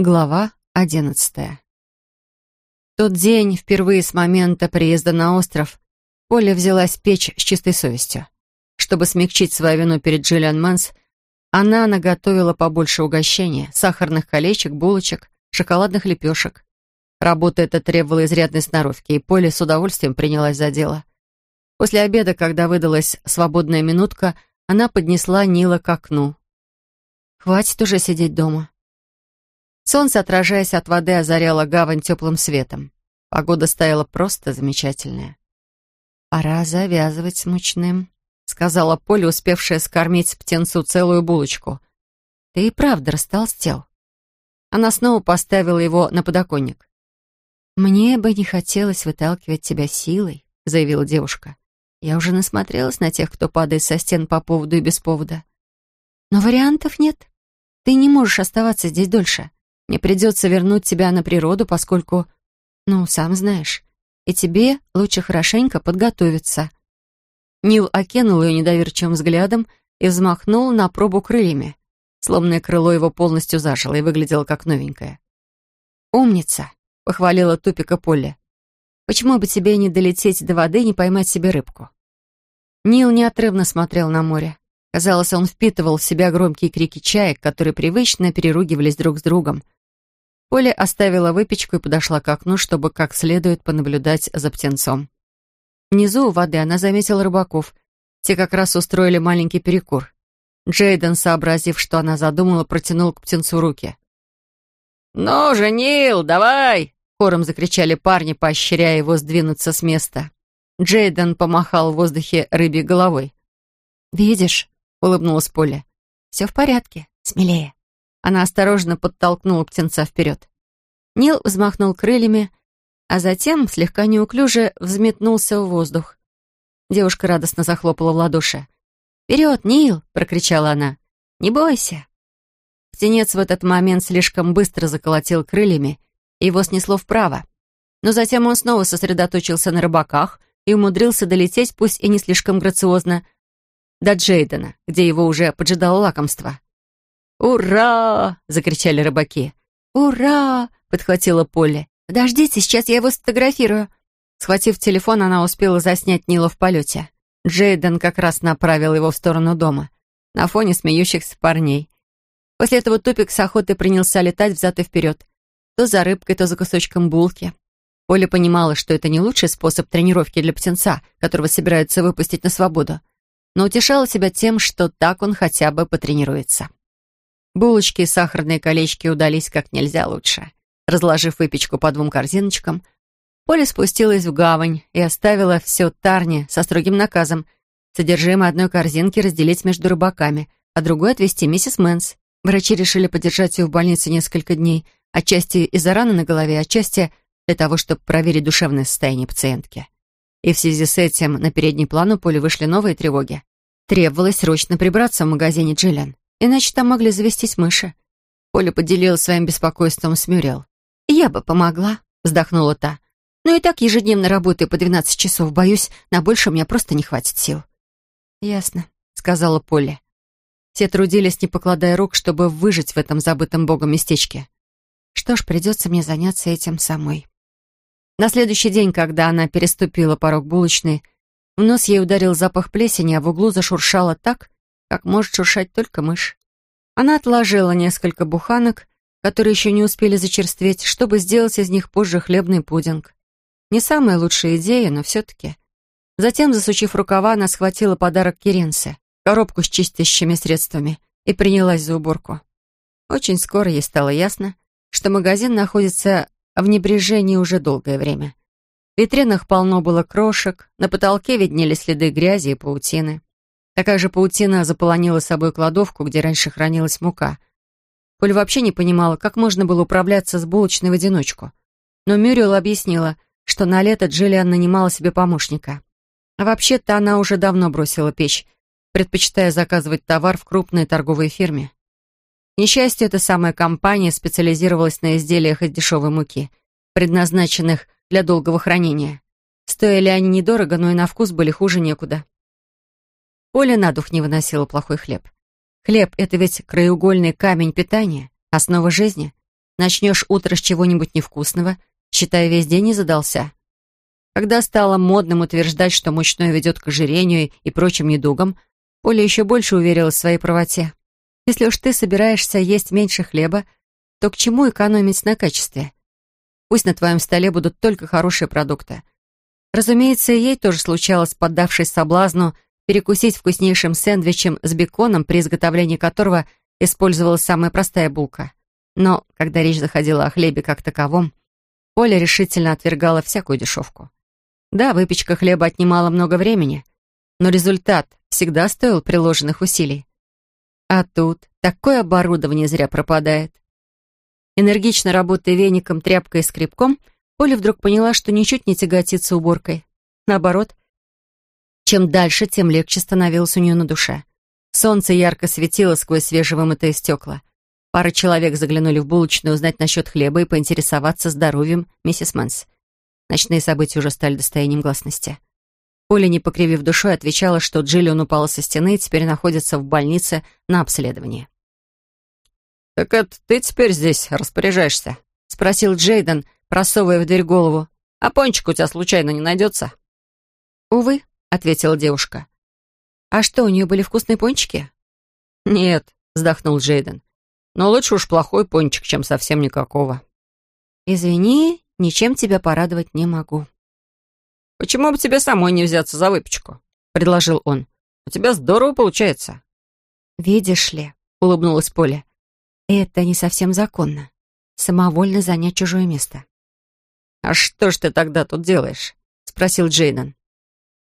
Глава одиннадцатая. Тот день, впервые с момента приезда на остров, Поля взялась печь с чистой совестью. Чтобы смягчить свою вину перед Джиллиан Мэнс, она наготовила побольше угощения, сахарных колечек, булочек, шоколадных лепешек. Работа эта требовала изрядной сноровки, и Поля с удовольствием принялась за дело. После обеда, когда выдалась свободная минутка, она поднесла Нила к окну. «Хватит уже сидеть дома», Солнце, отражаясь от воды, озаряло гавань теплым светом. Погода стояла просто замечательная. «Пора завязывать с мучным», — сказала Поля, успевшая скормить птенцу целую булочку. «Ты и правда растолстел». Она снова поставила его на подоконник. «Мне бы не хотелось выталкивать тебя силой», — заявила девушка. «Я уже насмотрелась на тех, кто падает со стен по поводу и без повода. Но вариантов нет. Ты не можешь оставаться здесь дольше. Мне придется вернуть тебя на природу, поскольку, ну, сам знаешь, и тебе лучше хорошенько подготовиться». Нил окинул ее недоверчивым взглядом и взмахнул на пробу крыльями. Сломанное крыло его полностью зажило и выглядело как новенькое. «Умница!» — похвалила тупика Полли. «Почему бы тебе не долететь до воды и не поймать себе рыбку?» Нил неотрывно смотрел на море. Казалось, он впитывал в себя громкие крики чаек, которые привычно переругивались друг с другом — Поля оставила выпечку и подошла к окну, чтобы как следует понаблюдать за птенцом. Внизу у воды она заметила рыбаков. Те как раз устроили маленький перекур. Джейден, сообразив, что она задумала, протянул к птенцу руки. «Ну же, Нил, давай!» — хором закричали парни, поощряя его сдвинуться с места. Джейден помахал в воздухе рыбе головой. «Видишь?» — улыбнулась Поля. «Все в порядке. Смелее». Она осторожно подтолкнула птенца вперед. Нил взмахнул крыльями, а затем, слегка неуклюже, взметнулся в воздух. Девушка радостно захлопала в ладоши. «Вперед, Нил!» — прокричала она. «Не бойся!» Птенец в этот момент слишком быстро заколотил крыльями, и его снесло вправо. Но затем он снова сосредоточился на рыбаках и умудрился долететь, пусть и не слишком грациозно, до Джейдена, где его уже поджидало лакомство. «Ура!» — закричали рыбаки. «Ура!» — подхватила Полли. «Подождите, сейчас я его сфотографирую». Схватив телефон, она успела заснять Нила в полете. Джейден как раз направил его в сторону дома, на фоне смеющихся парней. После этого тупик с охотой принялся летать взад и вперед. То за рыбкой, то за кусочком булки. Оля понимала, что это не лучший способ тренировки для птенца, которого собираются выпустить на свободу, но утешала себя тем, что так он хотя бы потренируется. Булочки и сахарные колечки удались как нельзя лучше. Разложив выпечку по двум корзиночкам, Поля спустилась в гавань и оставила все Тарне со строгим наказом содержимое одной корзинки разделить между рыбаками, а другой отвезти миссис Мэнс. Врачи решили подержать ее в больнице несколько дней, отчасти из-за раны на голове, отчасти для того, чтобы проверить душевное состояние пациентки. И в связи с этим на передний план у Поли вышли новые тревоги. Требовалось срочно прибраться в магазине Джиллиан. Иначе там могли завестись мыши. Поля поделилась своим беспокойством с Мюрел. «Я бы помогла», — вздохнула та. «Но и так ежедневно работаю по 12 часов. Боюсь, на больше у меня просто не хватит сил». «Ясно», — сказала Поля. Все трудились, не покладая рук, чтобы выжить в этом забытом богом местечке. Что ж, придется мне заняться этим самой. На следующий день, когда она переступила порог булочной, в нос ей ударил запах плесени, а в углу зашуршало так, как может шуршать только мышь. Она отложила несколько буханок, которые еще не успели зачерстветь, чтобы сделать из них позже хлебный пудинг. Не самая лучшая идея, но все-таки. Затем, засучив рукава, она схватила подарок Керенсе, коробку с чистящими средствами, и принялась за уборку. Очень скоро ей стало ясно, что магазин находится в небрежении уже долгое время. В витринах полно было крошек, на потолке виднелись следы грязи и паутины. Такая же паутина заполонила собой кладовку, где раньше хранилась мука. Поль вообще не понимала, как можно было управляться с булочной в одиночку. Но Мюрриел объяснила, что на лето Джиллиан нанимала себе помощника. А вообще-то она уже давно бросила печь, предпочитая заказывать товар в крупной торговой фирме. К эта самая компания специализировалась на изделиях из дешевой муки, предназначенных для долгого хранения. Стоили они недорого, но и на вкус были хуже некуда. Оля на дух не выносила плохой хлеб. Хлеб — это ведь краеугольный камень питания, основа жизни. Начнешь утро с чего-нибудь невкусного, считая весь день не задался. Когда стало модным утверждать, что мучное ведет к ожирению и прочим недугам, Поля еще больше уверилась в своей правоте. Если уж ты собираешься есть меньше хлеба, то к чему экономить на качестве? Пусть на твоем столе будут только хорошие продукты. Разумеется, ей тоже случалось, поддавшись соблазну, перекусить вкуснейшим сэндвичем с беконом, при изготовлении которого использовалась самая простая булка. Но, когда речь заходила о хлебе как таковом, Поля решительно отвергала всякую дешевку. Да, выпечка хлеба отнимала много времени, но результат всегда стоил приложенных усилий. А тут такое оборудование зря пропадает. Энергично работая веником, тряпкой и скребком, Поля вдруг поняла, что ничуть не тяготится уборкой. Наоборот, чем дальше, тем легче становилось у нее на душе. Солнце ярко светило сквозь свежевымытые стекла. Пара человек заглянули в булочную узнать насчет хлеба и поинтересоваться здоровьем миссис Мэнс. Ночные события уже стали достоянием гласности. Поля, не покривив душой, отвечала, что Джиллиан упала со стены и теперь находится в больнице на обследовании. «Так это ты теперь здесь распоряжаешься?» — спросил Джейден, просовывая в дверь голову. «А пончик у тебя случайно не найдется?» «Увы», — ответила девушка. «А что, у нее были вкусные пончики?» «Нет», — вздохнул Джейден. «Но лучше уж плохой пончик, чем совсем никакого». «Извини, ничем тебя порадовать не могу». «Почему бы тебе самой не взяться за выпечку?» — предложил он. «У тебя здорово получается». «Видишь ли», — улыбнулась Поля, это не совсем законно. Самовольно занять чужое место. «А что ж ты тогда тут делаешь?» — спросил Джейден.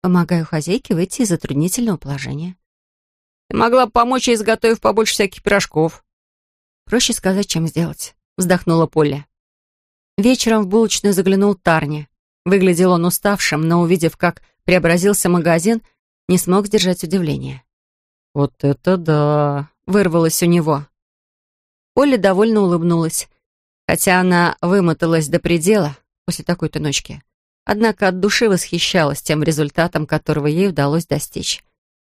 «Помогаю хозяйке выйти из затруднительного положения». «Ты могла бы помочь ей, изготовив побольше всяких пирожков». «Проще сказать, чем сделать», — вздохнула Полли. Вечером в булочную заглянул Тарни. Выглядел он уставшим, но, увидев, как преобразился магазин, не смог сдержать удивление. «Вот это да!» — вырвалось у него. Оля довольно улыбнулась, хотя она вымоталась до предела после такой-то ночки. Однако от души восхищалась тем результатом, которого ей удалось достичь.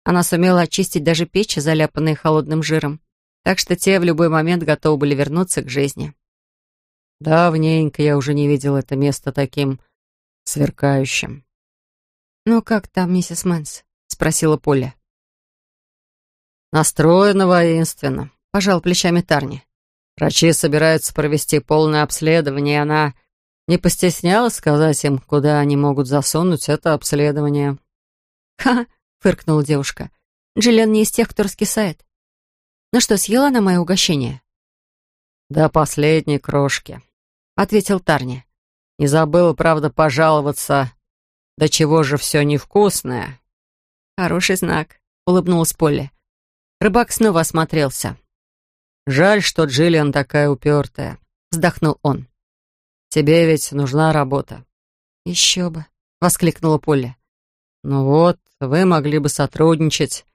Она сумела очистить даже печи, заляпанные холодным жиром, так что те в любой момент готовы были вернуться к жизни. Давненько я уже не видел это место таким сверкающим. «Ну как там, миссис Мэнс?» — спросила Поля. «Настроена воинственно», — пожал плечами Тарни. Врачи собираются провести полное обследование, и она не постеснялась сказать им, куда они могут засунуть это обследование. «Ха!» — фыркнула девушка. «Джиллиан не из тех, кто раскисает. Ну что, съела она мое угощение?» «До последней крошки», — ответил Тарни. «Не забыла, правда, пожаловаться. До чего же все невкусное?» «Хороший знак», — улыбнулась Полли. Рыбак снова осмотрелся. «Жаль, что Джиллиан такая упертая», — вздохнул он. «Тебе ведь нужна работа». «Еще бы», — воскликнула Полли. «Ну вот, вы могли бы сотрудничать.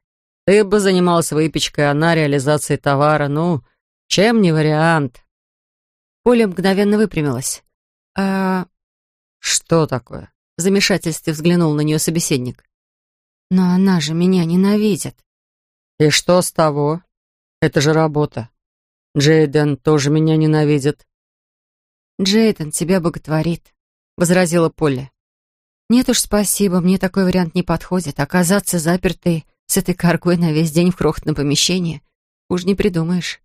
Ты бы занималась выпечкой, она реализацией товара. Ну, чем не вариант?» Поля мгновенно выпрямилась. «А что такое?» В замешательстве взглянул на нее собеседник. «Но она же меня ненавидит». «И что с того? Это же работа. Джейден тоже меня ненавидит». «Джейден тебя боготворит», — возразила Полли. «Нет уж, спасибо, мне такой вариант не подходит. Оказаться запертой с этой каргой на весь день в крохотном помещении. Уж не придумаешь».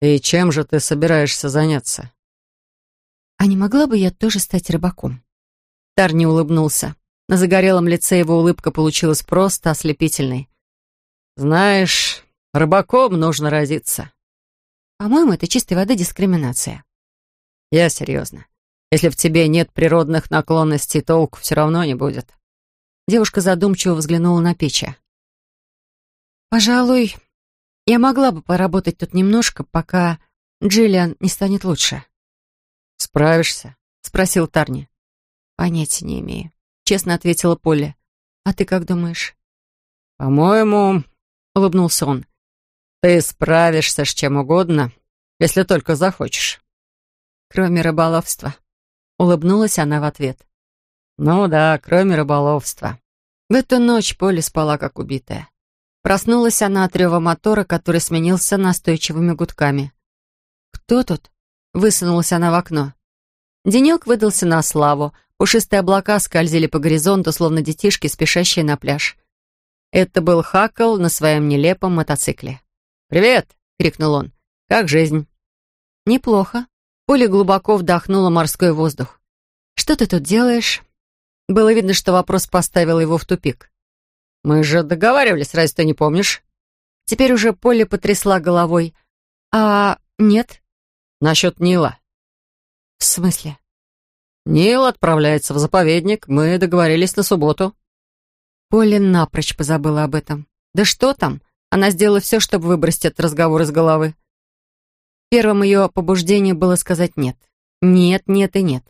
«И чем же ты собираешься заняться?» «А не могла бы я тоже стать рыбаком?» Тарни улыбнулся. На загорелом лице его улыбка получилась просто ослепительной. «Знаешь, рыбаком нужно родиться». По-моему, это чистой воды дискриминация. Я серьезно. Если в тебе нет природных наклонностей, толку все равно не будет. Девушка задумчиво взглянула на печи. Пожалуй, я могла бы поработать тут немножко, пока Джиллиан не станет лучше. Справишься? Спросил Тарни. Понятия не имею. Честно ответила Полли. А ты как думаешь? По-моему, улыбнулся он. Ты справишься с чем угодно, если только захочешь. Кроме рыболовства. Улыбнулась она в ответ. Ну да, кроме рыболовства. В эту ночь Поле спала как убитая. Проснулась она от рева мотора, который сменился настойчивыми гудками. «Кто тут?» — высунулась она в окно. Денек выдался на славу. Пушистые облака скользили по горизонту, словно детишки, спешащие на пляж. Это был Хакл на своем нелепом мотоцикле. «Привет!» — крикнул он. «Как жизнь?» «Неплохо». Оля глубоко вдохнула морской воздух. «Что ты тут делаешь?» Было видно, что вопрос поставил его в тупик. «Мы же договаривались, разве ты не помнишь?» Теперь уже Поле потрясла головой. «А нет?» «Насчет Нила». «В смысле?» «Нил отправляется в заповедник. Мы договорились на субботу». Поле напрочь позабыла об этом. «Да что там? Она сделала все, чтобы выбросить этот разговор из головы». Первым ее побуждением было сказать «нет». Нет, нет и нет.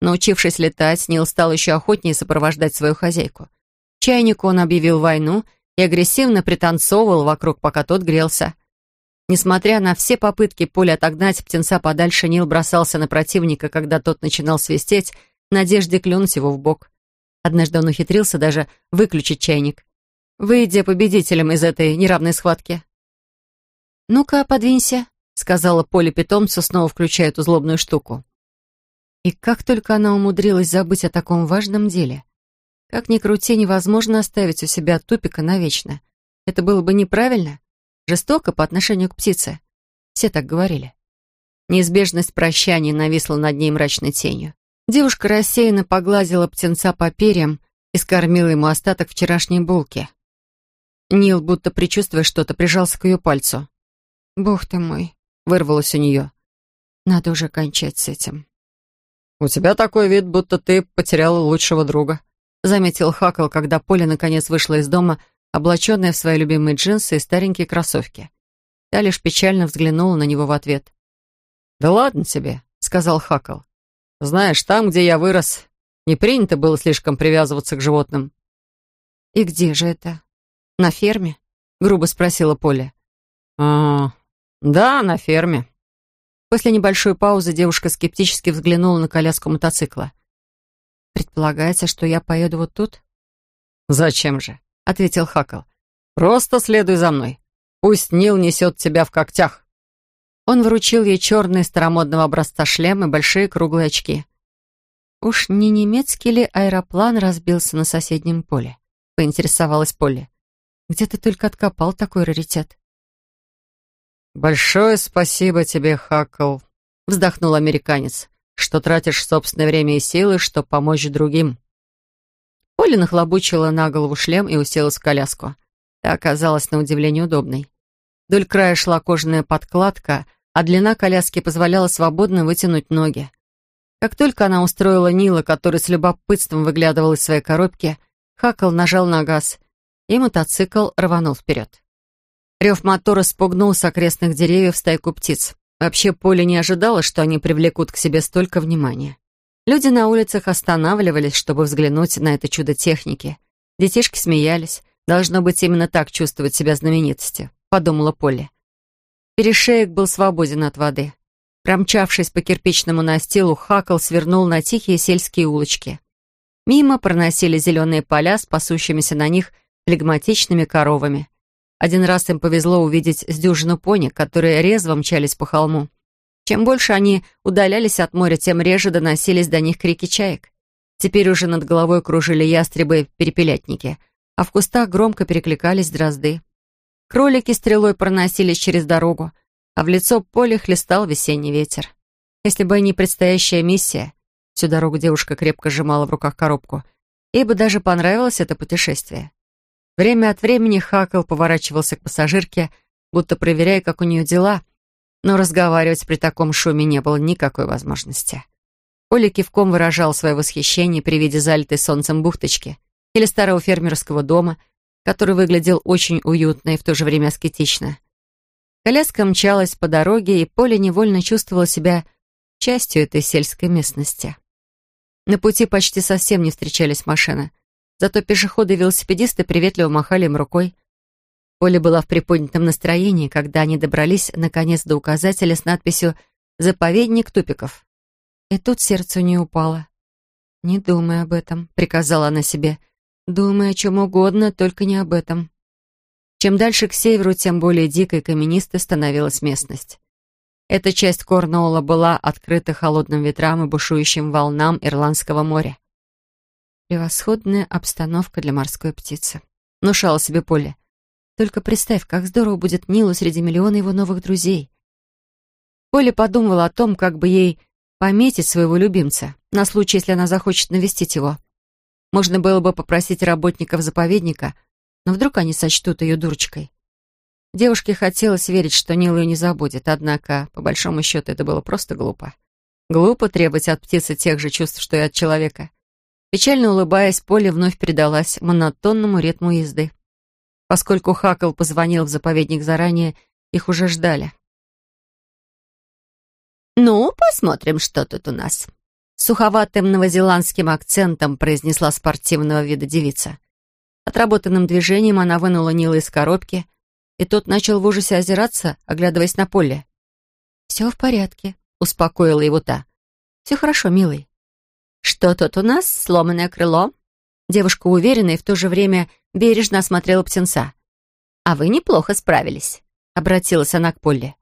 Научившись летать, Нил стал еще охотнее сопровождать свою хозяйку. Чайнику он объявил войну и агрессивно пританцовывал вокруг, пока тот грелся. Несмотря на все попытки Поли отогнать птенца подальше, Нил бросался на противника, когда тот начинал свистеть, в надежде клюнуть его в бок. Однажды он ухитрился даже выключить чайник, выйдя победителем из этой неравной схватки. «Ну-ка, подвинься», — сказала Поле питомцу, снова включая эту злобную штуку. И как только она умудрилась забыть о таком важном деле. Как ни крути, невозможно оставить у себя тупика навечно. Это было бы неправильно, жестоко по отношению к птице. Все так говорили. Неизбежность прощания нависла над ней мрачной тенью. Девушка рассеянно погладила птенца по перьям и скормила ему остаток вчерашней булки. Нил, будто предчувствуя что-то, прижался к ее пальцу. «Бог ты мой!» — вырвалось у нее. «Надо уже кончать с этим». «У тебя такой вид, будто ты потеряла лучшего друга», заметил Хакл, когда Поля наконец вышла из дома, облаченная в свои любимые джинсы и старенькие кроссовки. Та лишь печально взглянула на него в ответ. «Да ладно тебе», — сказал Хакл. «Знаешь, там, где я вырос, не принято было слишком привязываться к животным». «И где же это? На ферме?» — грубо спросила Поля. «А, да, на ферме», После небольшой паузы девушка скептически взглянула на коляску мотоцикла. «Предполагается, что я поеду вот тут?» «Зачем же?» — ответил Хакл. «Просто следуй за мной. Пусть Нил несет тебя в когтях». Он вручил ей черный старомодного образца шлем и большие круглые очки. «Уж не немецкий ли аэроплан разбился на соседнем поле?» — поинтересовалась Полли. «Где ты только откопал такой раритет?» «Большое спасибо тебе, Хакл», — вздохнул американец, «что тратишь собственное время и силы, чтобы помочь другим». Оля нахлобучила на голову шлем и уселась в коляску. Та оказалась на удивление удобной. Вдоль края шла кожаная подкладка, а длина коляски позволяла свободно вытянуть ноги. Как только она устроила Нила, который с любопытством выглядывал из своей коробки, Хакл нажал на газ, и мотоцикл рванул вперед. Рев мотора спугнул с окрестных деревьев стайку птиц. Вообще, Поле не ожидала, что они привлекут к себе столько внимания. Люди на улицах останавливались, чтобы взглянуть на это чудо техники. Детишки смеялись. Должно быть, именно так чувствовать себя знаменитости, подумала Полли. Перешеек был свободен от воды. Промчавшись по кирпичному настилу, Хакл свернул на тихие сельские улочки. Мимо проносили зеленые поля с пасущимися на них флегматичными коровами. Один раз им повезло увидеть с дюжину пони, которые резво мчались по холму. Чем больше они удалялись от моря, тем реже доносились до них крики чаек. Теперь уже над головой кружили ястребы-перепелятники, а в кустах громко перекликались дрозды. Кролики стрелой проносились через дорогу, а в лицо поле хлестал весенний ветер. Если бы не предстоящая миссия, всю дорогу девушка крепко сжимала в руках коробку, ей бы даже понравилось это путешествие. Время от времени Хакл поворачивался к пассажирке, будто проверяя, как у нее дела, но разговаривать при таком шуме не было никакой возможности. Оля кивком выражал свое восхищение при виде залитой солнцем бухточки или старого фермерского дома, который выглядел очень уютно и в то же время аскетично. Коляска мчалась по дороге, и Поля невольно чувствовала себя частью этой сельской местности. На пути почти совсем не встречались машины — Зато пешеходы и велосипедисты приветливо махали им рукой. Поля была в приподнятом настроении, когда они добрались, наконец, до указателя с надписью «Заповедник тупиков». И тут сердце не упало. «Не думай об этом», — приказала она себе. «Думай о чем угодно, только не об этом». Чем дальше к северу, тем более дикой и каменистой становилась местность. Эта часть Корнуолла была открыта холодным ветрам и бушующим волнам Ирландского моря. «Превосходная обстановка для морской птицы», — внушала себе Поле. «Только представь, как здорово будет Нилу среди миллиона его новых друзей». Поле подумала о том, как бы ей пометить своего любимца, на случай, если она захочет навестить его. Можно было бы попросить работников заповедника, но вдруг они сочтут ее дурочкой. Девушке хотелось верить, что Нил ее не забудет, однако, по большому счету, это было просто глупо. Глупо требовать от птицы тех же чувств, что и от человека. Печально улыбаясь, Поле вновь передалась монотонному ритму езды. Поскольку Хакл позвонил в заповедник заранее, их уже ждали. «Ну, посмотрим, что тут у нас», — суховатым новозеландским акцентом произнесла спортивного вида девица. Отработанным движением она вынула Нила из коробки, и тот начал в ужасе озираться, оглядываясь на поле. «Все в порядке», — успокоила его та. «Все хорошо, милый». «Что тут у нас? Сломанное крыло?» Девушка уверенно и в то же время бережно осмотрела птенца. «А вы неплохо справились», — обратилась она к Поле.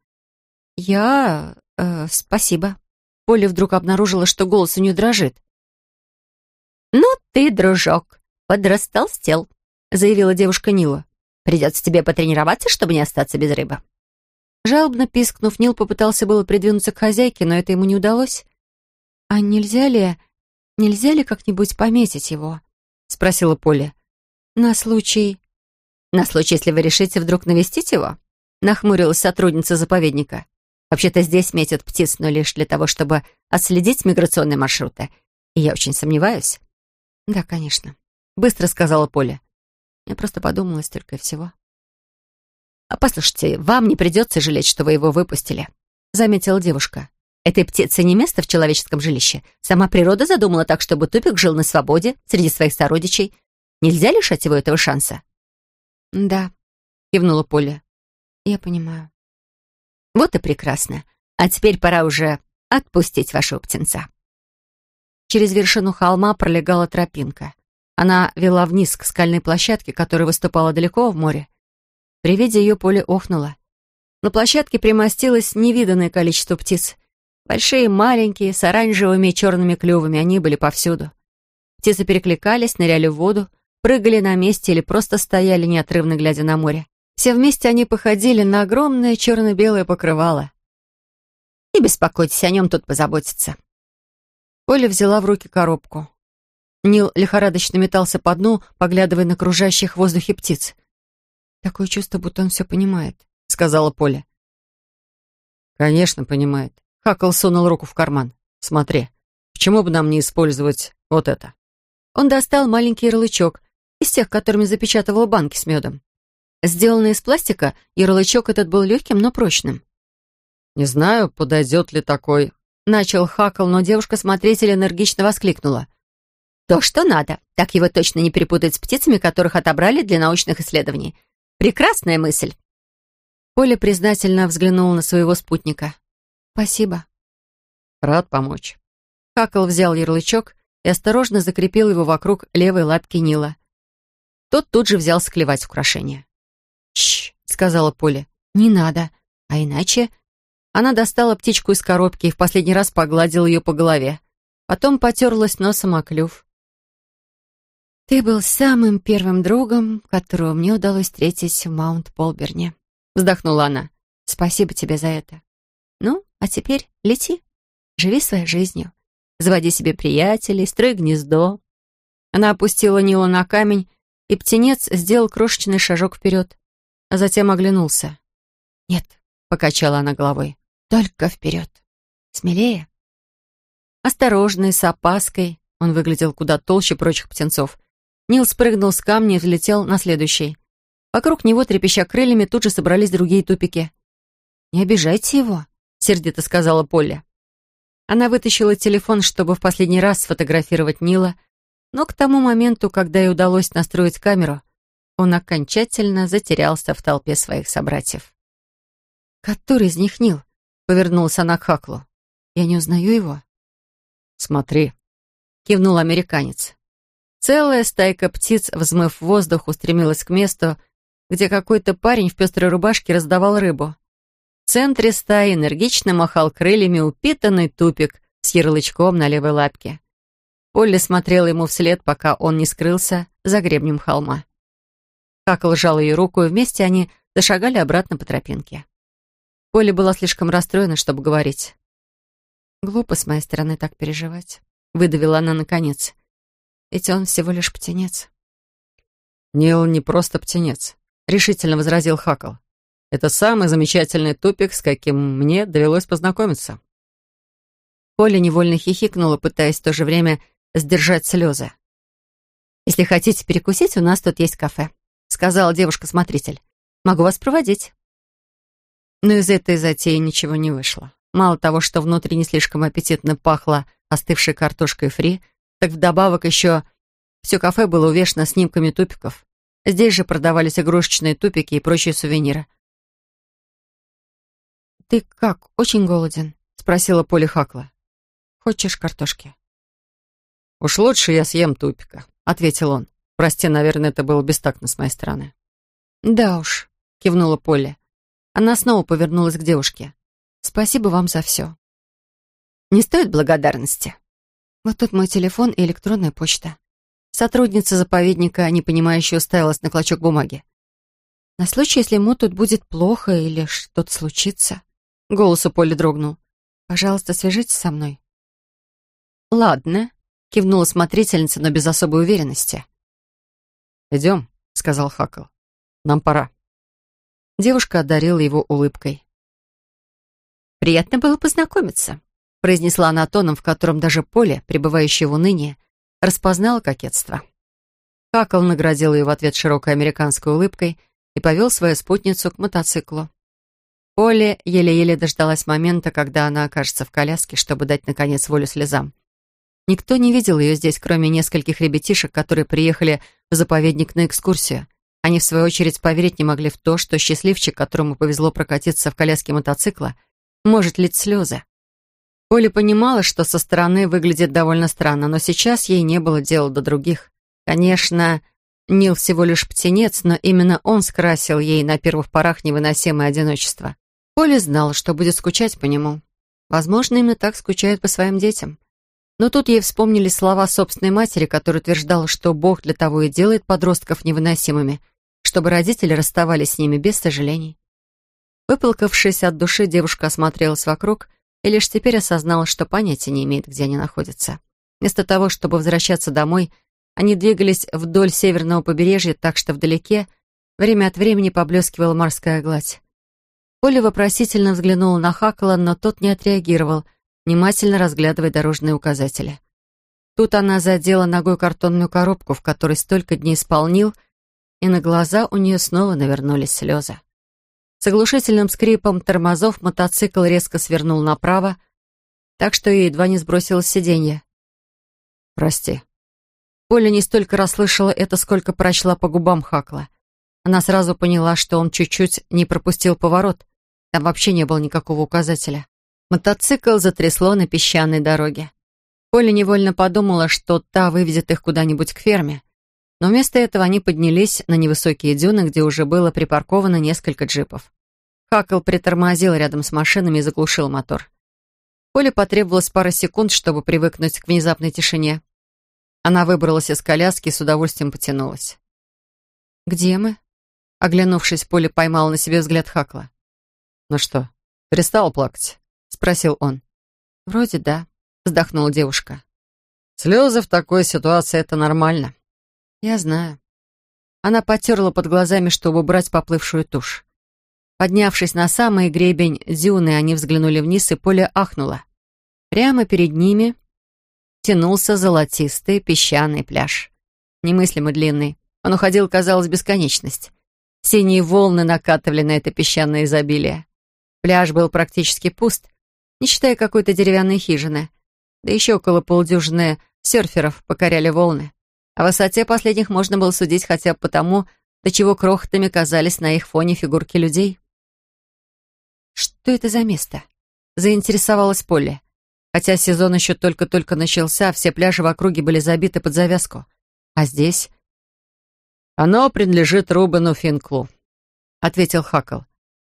«Я... Э, спасибо». Поле вдруг обнаружила, что голос у нее дрожит. «Ну ты, дружок, подрастолстел», — заявила девушка Нила. Придется тебе потренироваться, чтобы не остаться без рыбы». Жалобно пискнув, Нил попытался было придвинуться к хозяйке, но это ему не удалось. «А нельзя ли... нельзя ли как-нибудь пометить его?» — спросила Поля. «На случай...» «На случай, если вы решите вдруг навестить его?» — нахмурилась сотрудница заповедника. «Вообще-то здесь метят птиц, но лишь для того, чтобы отследить миграционные маршруты. И я очень сомневаюсь». «Да, конечно», — быстро сказала Поля. Я просто подумала столько всего. «А послушайте, вам не придется жалеть, что вы его выпустили», — заметила девушка. «Этой птице не место в человеческом жилище. Сама природа задумала так, чтобы Тупик жил на свободе среди своих сородичей. Нельзя лишать его этого шанса?» «Да», — кивнула Поля. «Я понимаю». «Вот и прекрасно. А теперь пора уже отпустить вашего птенца». Через вершину холма пролегала тропинка. Она вела вниз к скальной площадке, которая выступала далеко в море. При виде ее поле охнуло. На площадке примостилось невиданное количество птиц. Большие, маленькие, с оранжевыми и черными клювами, они были повсюду. Птицы перекликались, ныряли в воду, прыгали на месте или просто стояли, неотрывно глядя на море. Все вместе они походили на огромное черно-белое покрывало. «Не беспокойтесь, о нем тут позаботиться». Поля взяла в руки коробку. Нил лихорадочно метался по дну, поглядывая на кружащих в воздухе птиц. «Такое чувство, будто он все понимает», — сказала Поля. «Конечно, понимает». Хакл сунул руку в карман. «Смотри, почему бы нам не использовать вот это?» Он достал маленький ярлычок, из тех, которыми запечатывал банки с медом. Сделанный из пластика, ярлычок этот был легким, но прочным. «Не знаю, подойдет ли такой...» Начал Хакл, но девушка-смотритель энергично воскликнула. То, что надо. Так его точно не перепутать с птицами, которых отобрали для научных исследований. Прекрасная мысль. Поля признательно взглянула на своего спутника. «Спасибо». «Рад помочь». Хакл взял ярлычок и осторожно закрепил его вокруг левой лапки Нила. Тот тут же взялся клевать украшение. «Чш», — сказала Поля, — «не надо, а иначе...» Она достала птичку из коробки и в последний раз погладила ее по голове. Потом потерлась носом о клюв. «Ты был самым первым другом, которого мне удалось встретить в Маунт-Полберне», — вздохнула она. «Спасибо тебе за это. Ну, а теперь лети, живи своей жизнью, заводи себе приятелей, строй гнездо». Она опустила Нила на камень, и птенец сделал крошечный шажок вперед, а затем оглянулся. «Нет», — покачала она головой, — «только вперед. Смелее». Осторожный, с опаской, он выглядел куда толще прочих птенцов, Нил спрыгнул с камня и взлетел на следующий. Вокруг него, трепеща крыльями, тут же собрались другие тупики. «Не обижайте его», — сердито сказала Полли. Она вытащила телефон, чтобы в последний раз сфотографировать Нила, но к тому моменту, когда ей удалось настроить камеру, он окончательно затерялся в толпе своих собратьев. «Который из них Нил?» — повернулась она к Хаклу. «Я не узнаю его». «Смотри», — кивнул американец. Целая стайка птиц, взмыв воздух, устремилась к месту, где какой-то парень в пестрой рубашке раздавал рыбу. Центре стаи энергично махал крыльями упитанный тупик с ярлычком на левой лапке. Полли смотрела ему вслед, пока он не скрылся за гребнем холма. Хакл сжал ее руку, и вместе они зашагали обратно по тропинке. Полли была слишком расстроена, чтобы говорить. «Глупо с моей стороны так переживать», — выдавила она наконец. «Ведь он всего лишь птенец». «Нил не просто птенец», — решительно возразил Хакл. «Это самый замечательный тупик, с каким мне довелось познакомиться». Поля невольно хихикнула, пытаясь в то же время сдержать слезы. «Если хотите перекусить, у нас тут есть кафе», — сказала девушка-смотритель. «Могу вас проводить». Но из этой затеи ничего не вышло. Мало того, что внутри не слишком аппетитно пахло остывшей картошкой фри, так вдобавок еще все кафе было увешано снимками тупиков. Здесь же продавались игрушечные тупики и прочие сувениры. «Ты как, очень голоден?» — спросила Поля Хакла. «Хочешь картошки?» «Уж лучше я съем тупика», — ответил он. «Прости, наверное, это было бестактно с моей стороны». «Да уж», — кивнула Полли. Она снова повернулась к девушке. «Спасибо вам за все». «Не стоит благодарности». «Вот тут мой телефон и электронная почта». Сотрудница заповедника, непонимающе уставилась на клочок бумаги. «На случай, если ему тут будет плохо или что-то случится...» Голос у Поли дрогнул. «Пожалуйста, свяжитесь со мной». «Ладно», — кивнула смотрительница, но без особой уверенности. «Идем», — сказал Хакл. «Нам пора». Девушка одарила его улыбкой. «Приятно было познакомиться», — произнесла она тоном, в котором даже Поле, пребывающее в унынии, распознала кокетство. Хакл наградил ее в ответ широкой американской улыбкой и повел свою спутницу к мотоциклу. Поле еле-еле дождалась момента, когда она окажется в коляске, чтобы дать, наконец, волю слезам. Никто не видел ее здесь, кроме нескольких ребятишек, которые приехали в заповедник на экскурсию. Они, в свою очередь, поверить не могли в то, что счастливчик, которому повезло прокатиться в коляске мотоцикла, может лить слезы. Оля понимала, что со стороны выглядит довольно странно, но сейчас ей не было дела до других. Конечно, Нил всего лишь птенец, но именно он скрасил ей на первых порах невыносимое одиночество. Оля знала, что будет скучать по нему. Возможно, именно так скучает по своим детям. Но тут ей вспомнили слова собственной матери, которая утверждала, что Бог для того и делает подростков невыносимыми — чтобы родители расставались с ними без сожалений. Выплакавшись от души, девушка осмотрелась вокруг и лишь теперь осознала, что понятия не имеет, где они находятся. Вместо того, чтобы возвращаться домой, они двигались вдоль северного побережья, так что вдалеке время от времени поблескивала морская гладь. Оля вопросительно взглянула на Хакала, но тот не отреагировал, внимательно разглядывая дорожные указатели. Тут она задела ногой картонную коробку, в которой столько дней исполнил — и на глаза у нее снова навернулись слезы. С оглушительным скрипом тормозов мотоцикл резко свернул направо, так что ей едва не сбросило с сиденья. «Прости». Поля не столько расслышала это, сколько прочла по губам Хакла. Она сразу поняла, что он чуть-чуть не пропустил поворот. Там вообще не было никакого указателя. Мотоцикл затрясло на песчаной дороге. Поля невольно подумала, что та выведет их куда-нибудь к ферме. Но вместо этого они поднялись на невысокие дюны, где уже было припарковано несколько джипов. Хакл притормозил рядом с машинами и заглушил мотор. Поле потребовалось пара секунд, чтобы привыкнуть к внезапной тишине. Она выбралась из коляски и с удовольствием потянулась. «Где мы?» Оглянувшись, Поле поймал на себе взгляд Хакла. «Ну что, перестал плакать?» — спросил он. «Вроде да», — вздохнула девушка. «Слезы в такой ситуации — это нормально», «Я знаю». Она потерла под глазами, чтобы убрать поплывшую тушь. Поднявшись на самый гребень дюны, они взглянули вниз, и поле ахнуло. Прямо перед ними тянулся золотистый песчаный пляж. Немыслимо длинный. Он уходил, казалось, бесконечность. Синие волны накатывали на это песчаное изобилие. Пляж был практически пуст, не считая какой-то деревянной хижины. Да еще около полдюжины серферов покоряли волны. О высоте последних можно было судить хотя бы потому, до чего крохотными казались на их фоне фигурки людей. «Что это за место?» — заинтересовалась Полли. Хотя сезон еще только-только начался, все пляжи в округе были забиты под завязку. А здесь... «Оно принадлежит Рубену Финклу», — ответил Хакл.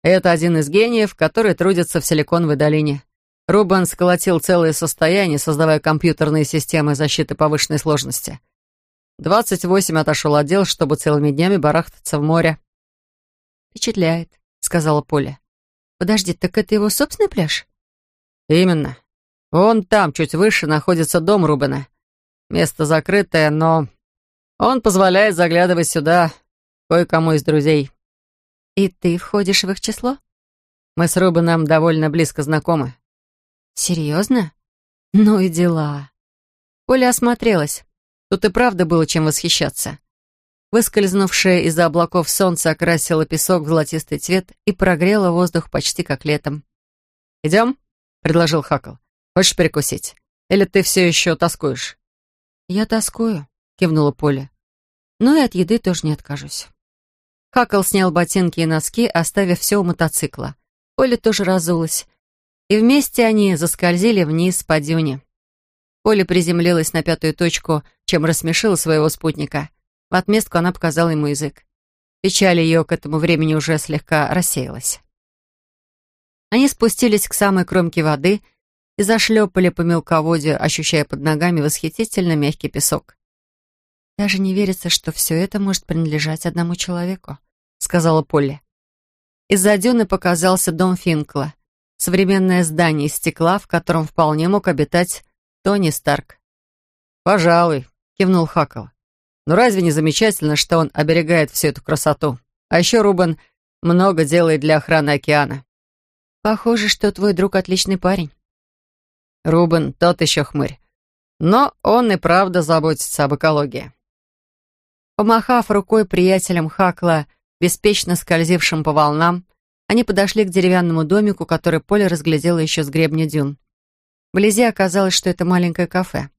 Это один из гениев, который трудится в Силиконовой долине. Рубен сколотил целое состояние, создавая компьютерные системы защиты повышенной сложности. 28 отошел от дел, чтобы целыми днями барахтаться в море. «Впечатляет», — сказала Поля. «Подожди, так это его собственный пляж?» «Именно. Вон там, чуть выше, находится дом Рубена. Место закрытое, но он позволяет заглядывать сюда кое-кому из друзей». «И ты входишь в их число?» «Мы с Рубеном довольно близко знакомы». «Серьезно? Ну и дела». Поля осмотрелась. Тут и правда было чем восхищаться. Выскользнувшее из-за облаков солнце окрасило песок в золотистый цвет и прогрело воздух почти как летом. «Идем?» — предложил Хакл. «Хочешь перекусить? Или ты все еще тоскуешь?» «Я тоскую», — кивнула Поля. «Но и от еды тоже не откажусь». Хакл снял ботинки и носки, оставив все у мотоцикла. Поля тоже разулась. И вместе они заскользили вниз по дюне. Поля приземлилась на пятую точку, чем рассмешила своего спутника. В отместку она показала ему язык. Печаль ее к этому времени уже слегка рассеялась. Они спустились к самой кромке воды и зашлепали по мелководью, ощущая под ногами восхитительно мягкий песок. «Даже не верится, что все это может принадлежать одному человеку», — сказала Полли. Из-за дюны показался дом Финкла, современное здание из стекла, в котором вполне мог обитать Тони Старк. «Пожалуй», — кивнул Хакл. «Но разве не замечательно, что он оберегает всю эту красоту? А еще Рубен много делает для охраны океана». «Похоже, что твой друг отличный парень». Рубен тот еще хмырь. Но он и правда заботится об экологии. Помахав рукой приятелям Хакла, беспечно скользившим по волнам, они подошли к деревянному домику, который Поле разглядела еще с гребня дюн. Вблизи оказалось, что это маленькое кафе.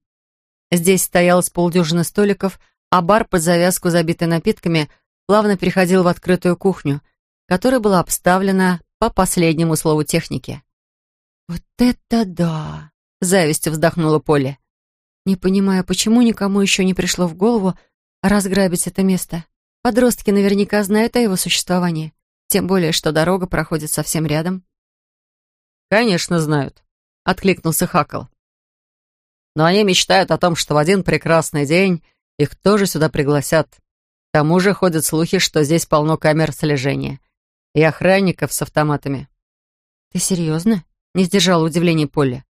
Здесь стояло с полдюжины столиков, а бар под завязку, забитый напитками, плавно переходил в открытую кухню, которая была обставлена по последнему слову техники. «Вот это да!» — завистью вздохнула Поле. «Не понимаю, почему никому еще не пришло в голову разграбить это место. Подростки наверняка знают о его существовании, тем более, что дорога проходит совсем рядом». «Конечно знают», — откликнулся Хакл. «Но они мечтают о том, что в один прекрасный день их тоже сюда пригласят. К тому же ходят слухи, что здесь полно камер слежения и охранников с автоматами». «Ты серьезно?» — не сдержала удивления Полли.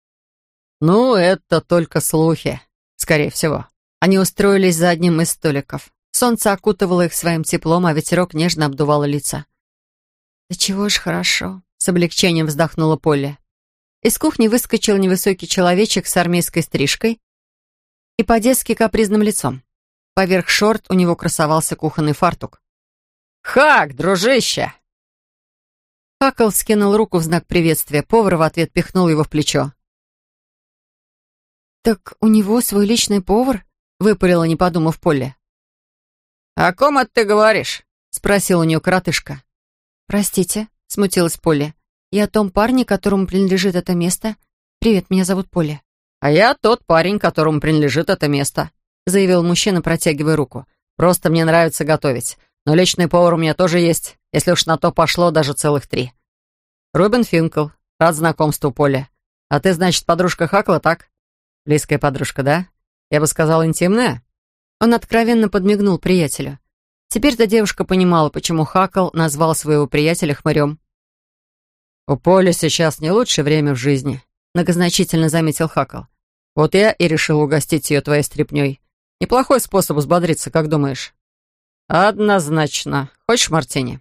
«Ну, это только слухи, скорее всего». Они устроились за одним из столиков. Солнце окутывало их своим теплом, а ветерок нежно обдувал лица. «Да чего ж хорошо», — с облегчением вздохнула Полли. Из кухни выскочил невысокий человечек с армейской стрижкой и по-детски капризным лицом. Поверх шорт у него красовался кухонный фартук. «Хак, дружище!» Хакл скинул руку в знак приветствия. Повар в ответ пихнул его в плечо. «Так у него свой личный повар?» — выпалила, не подумав Полли. «О ком это ты говоришь?» — спросил у нее коротышка. «Простите», — смутилась Полли. «Я о том парне, которому принадлежит это место. Привет, меня зовут Полли». «А я тот парень, которому принадлежит это место», — заявил мужчина, протягивая руку. «Просто мне нравится готовить. Но личный повар у меня тоже есть. Если уж на то пошло, даже целых три. Рубин Финкл. Рад знакомству, Полли. А ты, значит, подружка Хакла, так? Близкая подружка, да? Я бы сказал, интимная?» Он откровенно подмигнул приятелю. Теперь-то девушка понимала, почему Хакл назвал своего приятеля хмырем. «У Поля сейчас не лучшее время в жизни», — многозначительно заметил Хакл. «Вот я и решил угостить ее твоей стряпней. Неплохой способ взбодриться, как думаешь?» «Однозначно. Хочешь мартини?»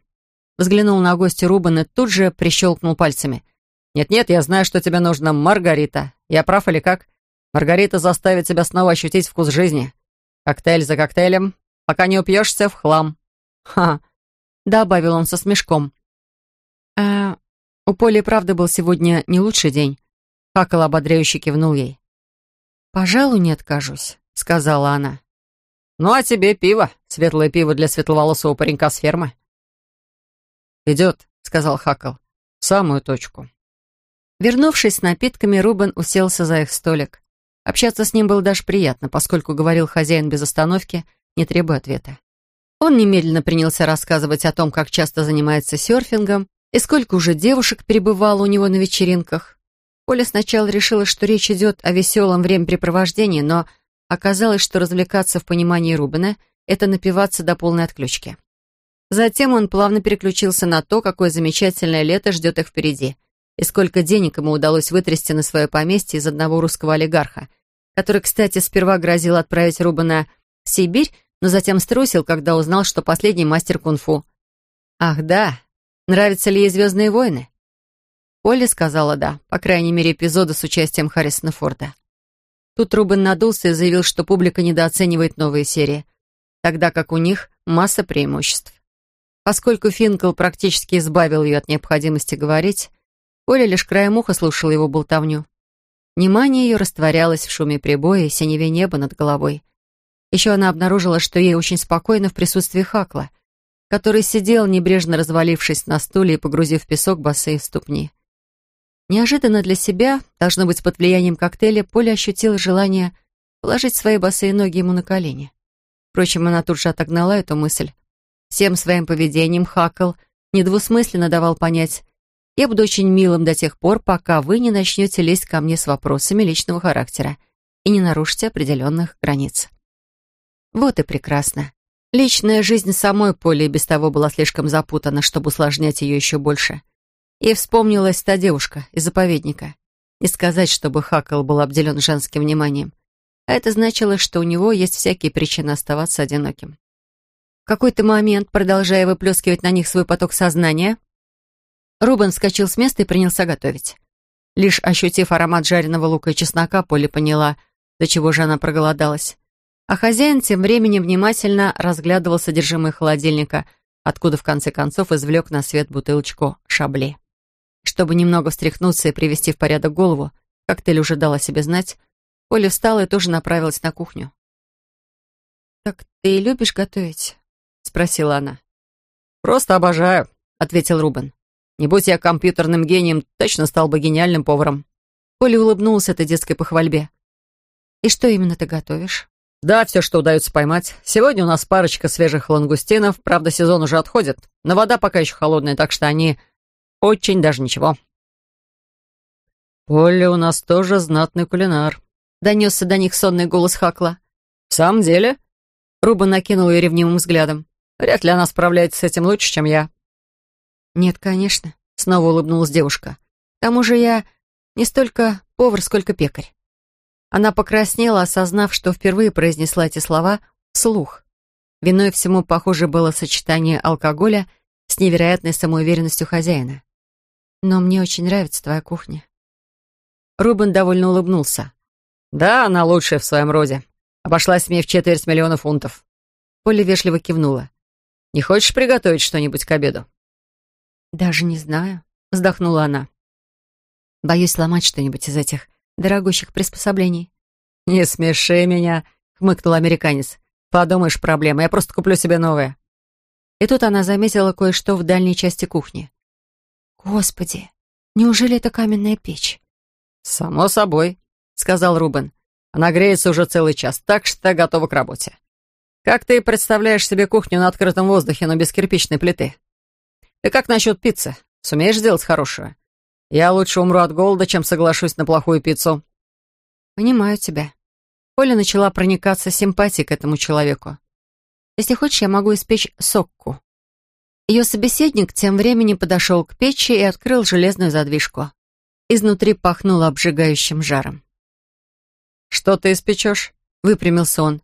Взглянул на гостя Рубен и тут же прищелкнул пальцами. «Нет-нет, я знаю, что тебе нужно, Маргарита. Я прав или как? Маргарита заставит тебя снова ощутить вкус жизни. Коктейль за коктейлем, пока не упьешься в хлам. Ха, добавил он со смешком. А у Поли правда был сегодня не лучший день. Хакал ободряюще кивнул ей. «Пожалуй, не откажусь», — сказала она. «Ну, а тебе пиво. Светлое пиво для светловолосого паренька с фермы». «Идет», — сказал Хакал. «В самую точку». Вернувшись с напитками, Рубен уселся за их столик. Общаться с ним было даже приятно, поскольку говорил хозяин без остановки, не требуя ответа. Он немедленно принялся рассказывать о том, как часто занимается серфингом И сколько уже девушек перебывало у него на вечеринках. Поля сначала решила, что речь идет о веселом времяпрепровождении, но оказалось, что развлекаться в понимании Рубена — это напиваться до полной отключки. Затем он плавно переключился на то, какое замечательное лето ждет их впереди, и сколько денег ему удалось вытрясти на свое поместье из одного русского олигарха, который, кстати, сперва грозил отправить Рубена в Сибирь, но затем струсил, когда узнал, что последний мастер кунг-фу. Ах да, Нравятся ли ей «Звездные войны»?» Полли сказала «да», по крайней мере, эпизоды с участием Харрисона Форда. Тут Рубен надулся и заявил, что публика недооценивает новые серии, тогда как у них масса преимуществ. Поскольку Финкл практически избавил ее от необходимости говорить, Оля лишь краем уха слушала его болтовню. Внимание ее растворялось в шуме прибоя и синеве неба над головой. Еще она обнаружила, что ей очень спокойно в присутствии Хакла — который сидел, небрежно развалившись на стуле и погрузив в песок босые ступни. Неожиданно для себя, должно быть под влиянием коктейля, Поля ощутила желание положить свои босые ноги ему на колени. Впрочем, она тут же отогнала эту мысль. Всем своим поведением Хакл недвусмысленно давал понять, я буду очень милым до тех пор, пока вы не начнете лезть ко мне с вопросами личного характера и не нарушите определенных границ. Вот и прекрасно. Личная жизнь самой Поли без того была слишком запутана, чтобы усложнять ее еще больше. И вспомнилась та девушка из заповедника. Не сказать, чтобы Хакл был обделен женским вниманием. А это значило, что у него есть всякие причины оставаться одиноким. В какой-то момент, продолжая выплескивать на них свой поток сознания, Рубен вскочил с места и принялся готовить. Лишь ощутив аромат жареного лука и чеснока, Поли поняла, до чего же она проголодалась. А хозяин тем временем внимательно разглядывал содержимое холодильника, откуда в конце концов извлек на свет бутылочку шабли. Чтобы немного встряхнуться и привести в порядок голову, коктейль уже дала себе знать, Оля встала и тоже направилась на кухню. «Так ты любишь готовить?» — спросила она. «Просто обожаю», — ответил Рубен. «Не будь я компьютерным гением, точно стал бы гениальным поваром». Оля улыбнулась этой детской похвальбе. «И что именно ты готовишь?» Да, все, что удается поймать. Сегодня у нас парочка свежих лангустинов. Правда, сезон уже отходит. Но вода пока еще холодная, так что они очень даже ничего. «Поле у нас тоже знатный кулинар», — донесся до них сонный голос Хакла. «В самом деле?» Руба накинул ее ревнивым взглядом. «Вряд ли она справляется с этим лучше, чем я». «Нет, конечно», — снова улыбнулась девушка. «К тому же я не столько повар, сколько пекарь. Она покраснела, осознав, что впервые произнесла эти слова вслух. Виной всему, похоже, было сочетание алкоголя с невероятной самоуверенностью хозяина. «Но мне очень нравится твоя кухня». Рубен довольно улыбнулся. «Да, она лучшая в своем роде. Обошлась мне в четверть миллиона фунтов». Поля вежливо кивнула. «Не хочешь приготовить что-нибудь к обеду?» «Даже не знаю», — вздохнула она. «Боюсь сломать что-нибудь из этих дорогущих приспособлений. «Не смеши меня», — хмыкнул американец. «Подумаешь, проблема, я просто куплю себе новое». И тут она заметила кое-что в дальней части кухни. «Господи, неужели это каменная печь?» «Само собой», — сказал Рубен. «Она греется уже целый час, так что готова к работе. Как ты представляешь себе кухню на открытом воздухе, но без кирпичной плиты? Ты как насчет пиццы? Сумеешь сделать хорошую? Я лучше умру от голода, чем соглашусь на плохую пиццу». «Понимаю тебя». Оля начала проникаться симпатией к этому человеку. «Если хочешь, я могу испечь сокку». Ее собеседник тем временем подошел к печи и открыл железную задвижку. Изнутри пахнуло обжигающим жаром. «Что ты испечешь?» — выпрямился он.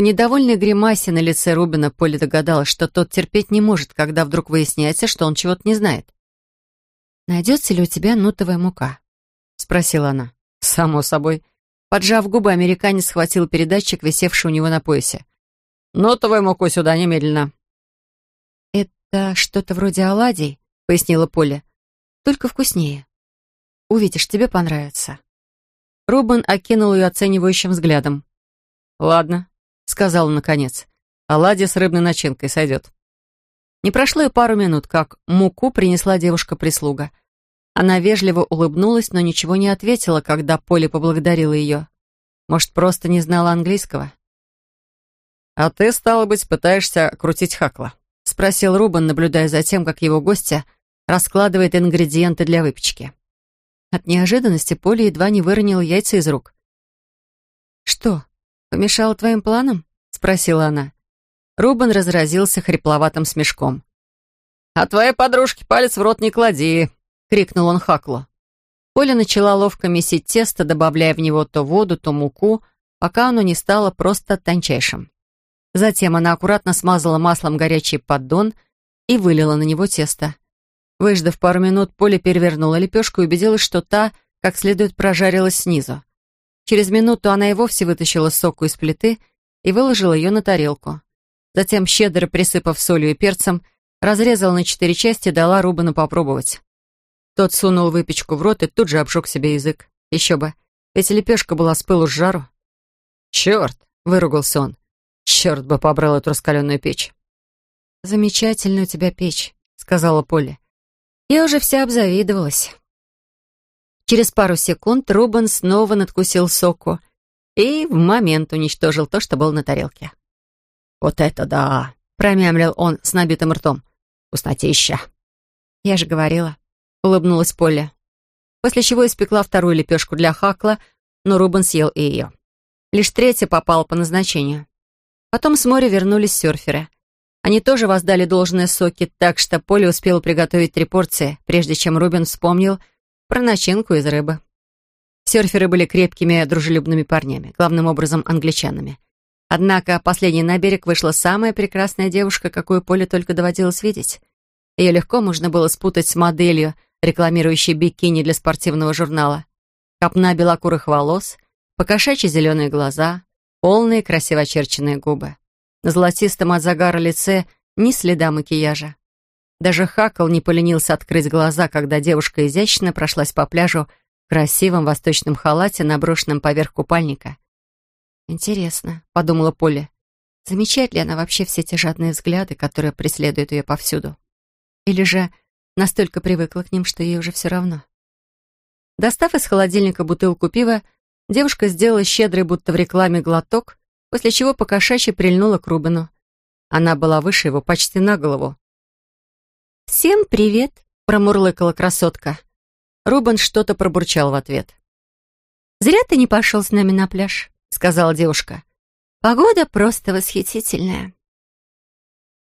По недовольной гримасе на лице Рубина Поля догадалась, что тот терпеть не может, когда вдруг выясняется, что он чего-то не знает. «Найдется ли у тебя нутовая мука?» — спросила она. «Само собой». Поджав губы, американец схватил передатчик, висевший у него на поясе. «Нутовую муку сюда немедленно». «Это что-то вроде оладий», — пояснила Поля. «Только вкуснее. Увидишь, тебе понравится». Рубан окинул ее оценивающим взглядом. «Ладно», — сказал он наконец. «Оладьи с рыбной начинкой сойдет». Не прошло и пару минут, как муку принесла девушка-прислуга. Она вежливо улыбнулась, но ничего не ответила, когда Поле поблагодарила ее. Может, просто не знала английского? «А ты, стало быть, пытаешься крутить хакла?» — спросил Рубан, наблюдая за тем, как его гостья раскладывает ингредиенты для выпечки. От неожиданности Поля едва не выронила яйца из рук. «Что, помешало твоим планам?» — спросила она. Рубен разразился хрипловатым смешком. «А твоей подружке палец в рот не клади!» — крикнул он Хаклу. Поля начала ловко месить тесто, добавляя в него то воду, то муку, пока оно не стало просто тончайшим. Затем она аккуратно смазала маслом горячий поддон и вылила на него тесто. Выждав пару минут, Поля перевернула лепешку и убедилась, что та как следует прожарилась снизу. Через минуту она и вовсе вытащила соку из плиты и выложила ее на тарелку. Затем, щедро присыпав солью и перцем, разрезала на четыре части и дала Рубану попробовать. Тот сунул выпечку в рот и тут же обжег себе язык. Еще бы, ведь лепешка была с пылу с жару. «Черт!» — выругался он. «Черт бы побрал эту раскаленную печь!» «Замечательная у тебя печь», — сказала Полли. Я уже вся обзавидовалась. Через пару секунд Рубен снова надкусил соку и в момент уничтожил то, что было на тарелке. «Вот это да!» — промямлил он с набитым ртом. «Вкуснотища!» «Я же говорила», — улыбнулась Полли. После чего испекла вторую лепешку для Хакла, но Рубен съел и ее. Лишь третья попала по назначению. Потом с моря вернулись серферы. Они тоже воздали должное соки, так что Поле успела приготовить три порции, прежде чем Рубин вспомнил про начинку из рыбы. Серферы были крепкими, дружелюбными парнями, главным образом англичанами. Однако последней на берег вышла самая прекрасная девушка, какую Поле только доводилось видеть. Ее легко можно было спутать с моделью, рекламирующей бикини для спортивного журнала. Копна белокурых волос — покошачьи зеленые глаза, полные красиво очерченные губы. На золотистом от загара лице ни следа макияжа. Даже Хакл не поленился открыть глаза, когда девушка изящно прошлась по пляжу в красивом восточном халате, наброшенном поверх купальника. «Интересно», — подумала Полли, — «замечает ли она вообще все те жадные взгляды, которые преследуют ее повсюду? Или же настолько привыкла к ним, что ей уже все равно?» Достав из холодильника бутылку пива, Девушка сделала щедрый, будто в рекламе, глоток, после чего покошачьи прильнула к Рубину. Она была выше его почти на голову. «Всем привет!» — промурлыкала красотка. Рубен что-то пробурчал в ответ. «Зря ты не пошел с нами на пляж», — сказала девушка. «Погода просто восхитительная».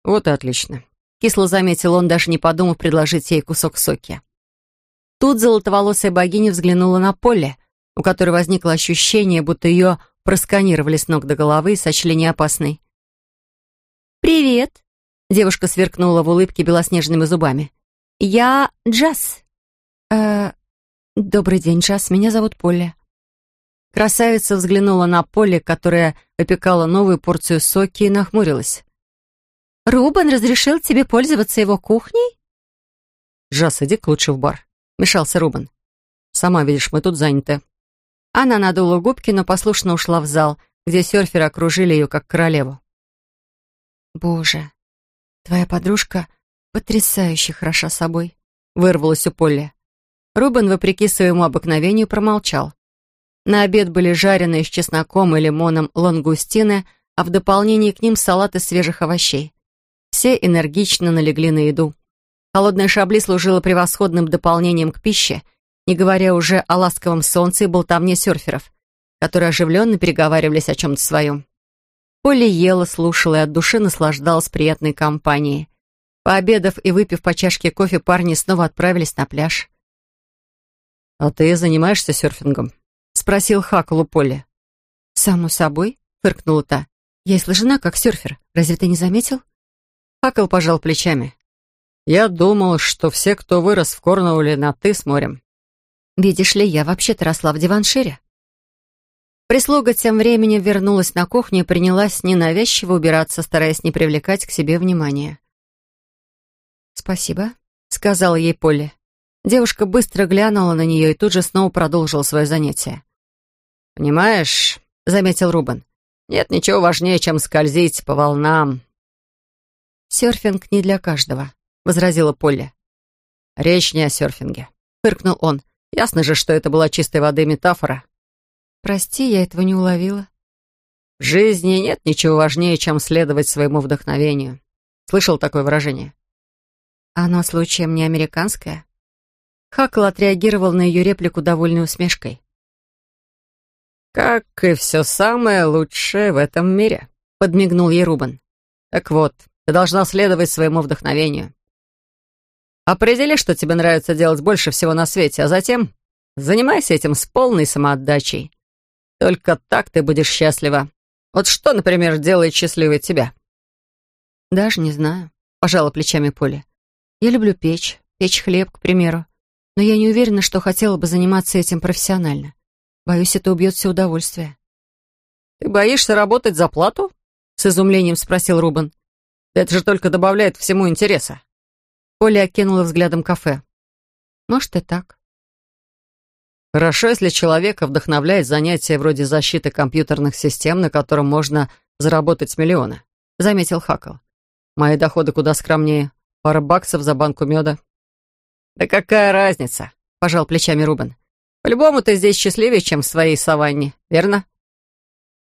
«Вот и отлично», — кисло заметил он, даже не подумав предложить ей кусок соки. Тут золотоволосая богиня взглянула на поле — у которой возникло ощущение, будто ее просканировали с ног до головы и сочли неопасной. «Привет!» — девушка сверкнула в улыбке белоснежными зубами. «Я Джаз». «Э, добрый день, Джаз. Меня зовут Полли». Красавица взглянула на Полли, которая выпекала новую порцию соки и нахмурилась. «Рубан разрешил тебе пользоваться его кухней?» «Джаз, иди лучше в бар», — мешался Рубан. «Сама видишь, мы тут заняты». Она надула губки, но послушно ушла в зал, где серферы окружили ее как королеву. «Боже, твоя подружка потрясающе хороша собой», — вырвалась у Полли. Рубен, вопреки своему обыкновению, промолчал. На обед были жареные с чесноком и лимоном лангустины, а в дополнение к ним салат из свежих овощей. Все энергично налегли на еду. Холодное шабли служило превосходным дополнением к пище — не говоря уже о ласковом солнце и болтовне серферов, которые оживленно переговаривались о чем-то своем. Полли ела, слушала и от души наслаждалась приятной компанией. Пообедав и выпив по чашке кофе, парни снова отправились на пляж. «А ты занимаешься серфингом?» — спросил Хакл у Полли. «Само собой», — фыркнула та. «Я и сложена, как серфер. Разве ты не заметил?» Хакл пожал плечами. «Я думал, что все, кто вырос в Корнуолле, на «ты» с морем. Видишь ли, я вообще-то росла в диваншире. Прислуга тем временем вернулась на кухню и принялась ненавязчиво убираться, стараясь не привлекать к себе внимания. «Спасибо», — сказала ей Полли. Девушка быстро глянула на нее и тут же снова продолжила свое занятие. «Понимаешь», — заметил Рубен, — «нет ничего важнее, чем скользить по волнам». «Серфинг не для каждого», — возразила Полли. «Речь не о серфинге», — фыркнул он. Ясно же, что это была чистой воды метафора. Прости, я этого не уловила. В жизни нет ничего важнее, чем следовать своему вдохновению. Слышал такое выражение? Оно случаем не американское? Хакл отреагировал на ее реплику довольной усмешкой. «Как и все самое лучшее в этом мире», — подмигнул ей Рубан. «Так вот, ты должна следовать своему вдохновению. Определи, что тебе нравится делать больше всего на свете, а затем занимайся этим с полной самоотдачей. Только так ты будешь счастлива. Вот что, например, делает счастливой тебя?» «Даже не знаю», — пожала плечами Поля. «Я люблю печь, печь хлеб, к примеру. Но я не уверена, что хотела бы заниматься этим профессионально. Боюсь, это убьет все удовольствие». «Ты боишься работать за плату?» — с изумлением спросил Рубен. «Это же только добавляет всему интереса». Поля окинула взглядом кафе. «Может, и так». «Хорошо, если человека вдохновляет занятие вроде защиты компьютерных систем, на котором можно заработать миллионы», — заметил Хакл. «Мои доходы куда скромнее. Пара баксов за банку меда». «Да какая разница?» — пожал плечами Рубен. «По-любому ты здесь счастливее, чем в своей саванне, верно?»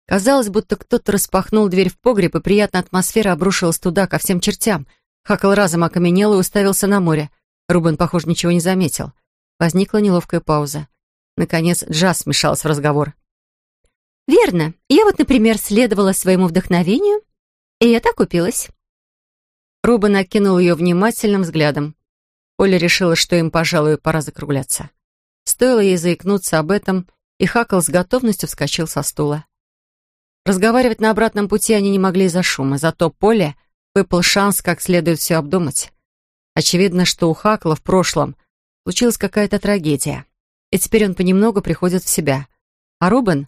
Казалось, будто кто-то распахнул дверь в погреб, и приятная атмосфера обрушилась туда, ко всем чертям. Хакл разом окаменел и уставился на море. Рубен, похоже, ничего не заметил. Возникла неловкая пауза. Наконец, Джаз смешался в разговор. «Верно. Я вот, например, следовала своему вдохновению, и я так купилась». Рубен окинул ее внимательным взглядом. Оля решила, что им, пожалуй, пора закругляться. Стоило ей заикнуться об этом, и Хакл с готовностью вскочил со стула. Разговаривать на обратном пути они не могли из-за шума, зато Поле выпал шанс как следует все обдумать. Очевидно, что у Хакла в прошлом случилась какая-то трагедия, и теперь он понемногу приходит в себя. А Рубен?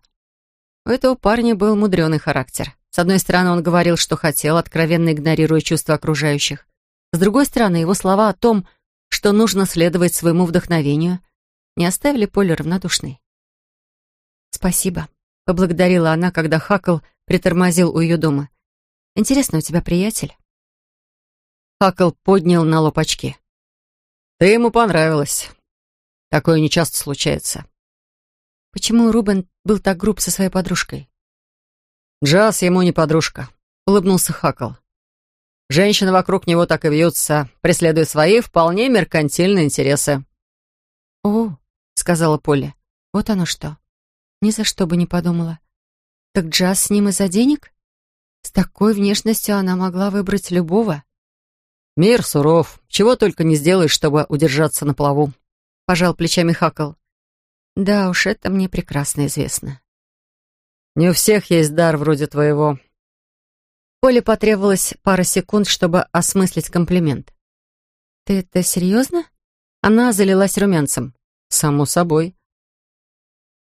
У этого парня был мудреный характер. С одной стороны, он говорил, что хотел, откровенно игнорируя чувства окружающих. С другой стороны, его слова о том, что нужно следовать своему вдохновению, не оставили Поле равнодушной. «Спасибо», — поблагодарила она, когда Хакл притормозил у ее дома. «Интересно, у тебя приятель?» Хакл поднял на лоб очки. «Ты ему понравилась. Такое нечасто случается». «Почему Рубен был так груб со своей подружкой?» «Джаз ему не подружка», — улыбнулся Хакл. Женщины вокруг него так и вьются, преследуя свои вполне меркантильные интересы. «О», — сказала Полли, — «вот оно что. Ни за что бы не подумала. Так Джаз с ним из-за денег? С такой внешностью она могла выбрать любого». «Мир суров. Чего только не сделаешь, чтобы удержаться на плаву», — пожал плечами Хакл. «Да уж, это мне прекрасно известно». «Не у всех есть дар вроде твоего», Поле потребовалось пара секунд, чтобы осмыслить комплимент. «Ты это серьезно?» Она залилась румянцем. «Само собой».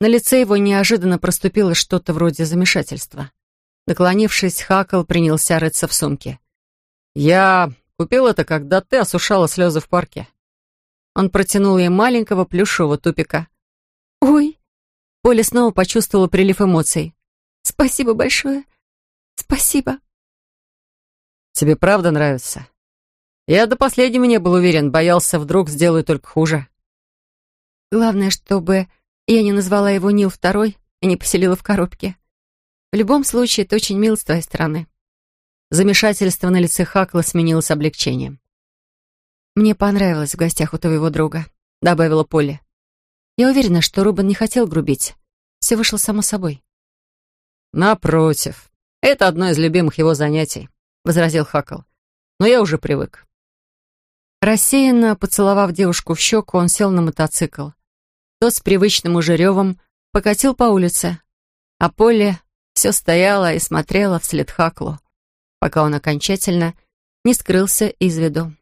На лице его неожиданно проступило что-то вроде замешательства. Наклонившись, Хакл принялся рыться в сумке. «Я купил это, когда ты осушала слезы в парке». Он протянул ей маленького плюшевого тупика. «Ой!» Поля снова почувствовала прилив эмоций. «Спасибо большое! Спасибо!» Тебе правда нравится? Я до последнего не был уверен, боялся, вдруг сделаю только хуже. Главное, чтобы я не назвала его Нил второй и не поселила в коробке. В любом случае, это очень мило с твоей стороны. Замешательство на лице Хакла сменилось облегчением. «Мне понравилось в гостях у твоего друга», — добавила Полли. «Я уверена, что Рубен не хотел грубить. Все вышло само собой». «Напротив. Это одно из любимых его занятий возразил Хакл. «Но я уже привык». Рассеянно поцеловав девушку в щеку, он сел на мотоцикл. Тот с привычным уже ревом покатил по улице, а Поле все стояла и смотрела вслед Хаклу, пока он окончательно не скрылся из виду.